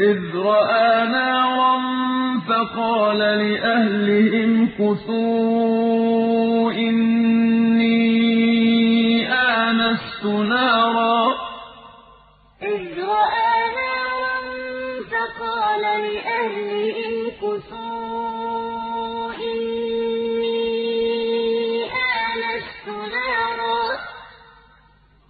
إِذْ رَأَىٰ نَارًا فَقَالَ لِأَهْلِهِ امكُثُوا إِنِّي آنَسْتُ نَارًا.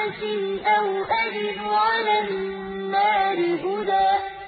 عَبَسٍ أَوْ أَجِدُ عَلَى النَّاسِ